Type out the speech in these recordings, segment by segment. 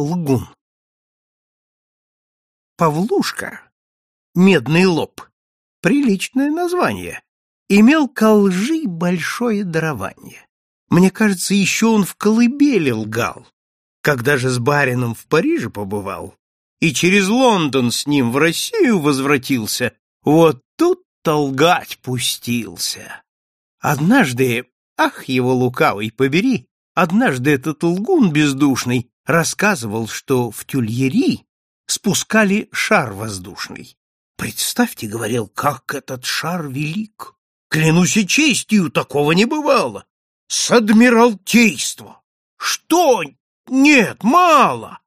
лгун. Павлушка, медный лоб, приличное название, имел колжи большое дарование. Мне кажется, еще он в колыбели лгал, когда же с барином в Париже побывал и через Лондон с ним в Россию возвратился, вот тут толгать пустился. Однажды, ах его лукавый, побери, однажды этот лгун бездушный рассказывал, что в Тюльери спускали шар воздушный. Представьте, говорил, как этот шар велик. Клянусь и честью, такого не бывало. С адмиралтейства. Что? Нет, мало.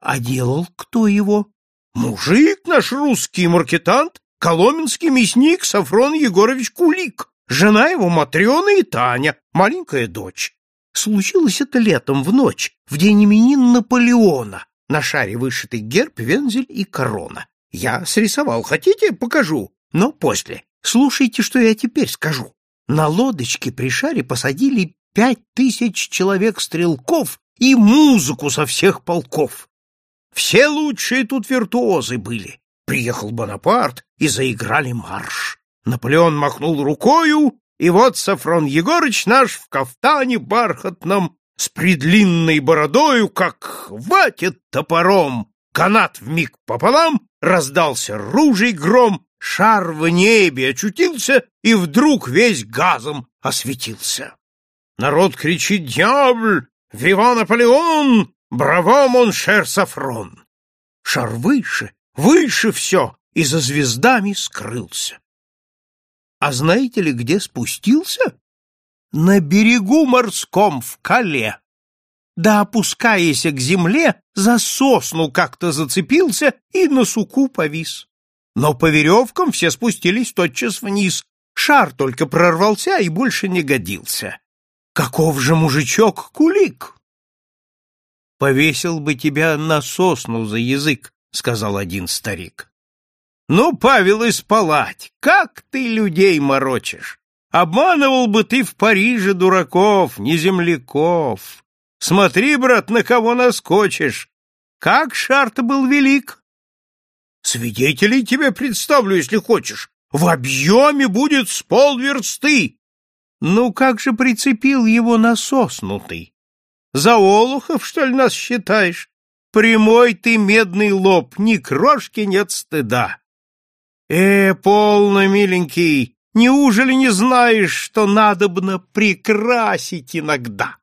А делал кто его? Мужик наш русский маркетант, коломенский мясник Сафрон Егорович Кулик. Жена его Матрена и Таня, маленькая дочь случилось это летом в ночь, в день именин Наполеона. На шаре вышитый герб, вензель и корона. Я срисовал. Хотите, покажу, но после. Слушайте, что я теперь скажу. На лодочке при шаре посадили пять тысяч человек-стрелков и музыку со всех полков. Все лучшие тут виртуозы были. Приехал Бонапарт, и заиграли марш. Наполеон махнул рукою, и вот Сафрон Егорыч наш в кафтане бархатном, с предлинной бородою, как хватит топором, канат вмиг пополам, раздался ружей гром, шар в небе очутился и вдруг весь газом осветился. Народ кричит «Дьявль! Вива Наполеон! Браво, моншер Сафрон!» Шар выше, выше все, и за звездами скрылся. А знаете ли, где спустился? На берегу морском, в Кале. Да, опускаясь к земле, за сосну как-то зацепился и на суку повис. Но по веревкам все спустились тотчас вниз. Шар только прорвался и больше не годился. Каков же мужичок Кулик? — Повесил бы тебя на сосну за язык, — сказал один старик. Ну, Павел из палать, как ты людей морочишь? Обманывал бы ты в Париже дураков, не земляков. Смотри, брат, на кого наскочишь. Как Шарт был велик? Свидетелей тебе представлю, если хочешь. В объеме будет с полверсты. Ну, как же прицепил его насоснутый? ну? За олухов, что ли, нас считаешь? Прямой ты медный лоб, ни крошки нет стыда. «Э, полно, миленький, неужели не знаешь, что надобно прекрасить иногда?»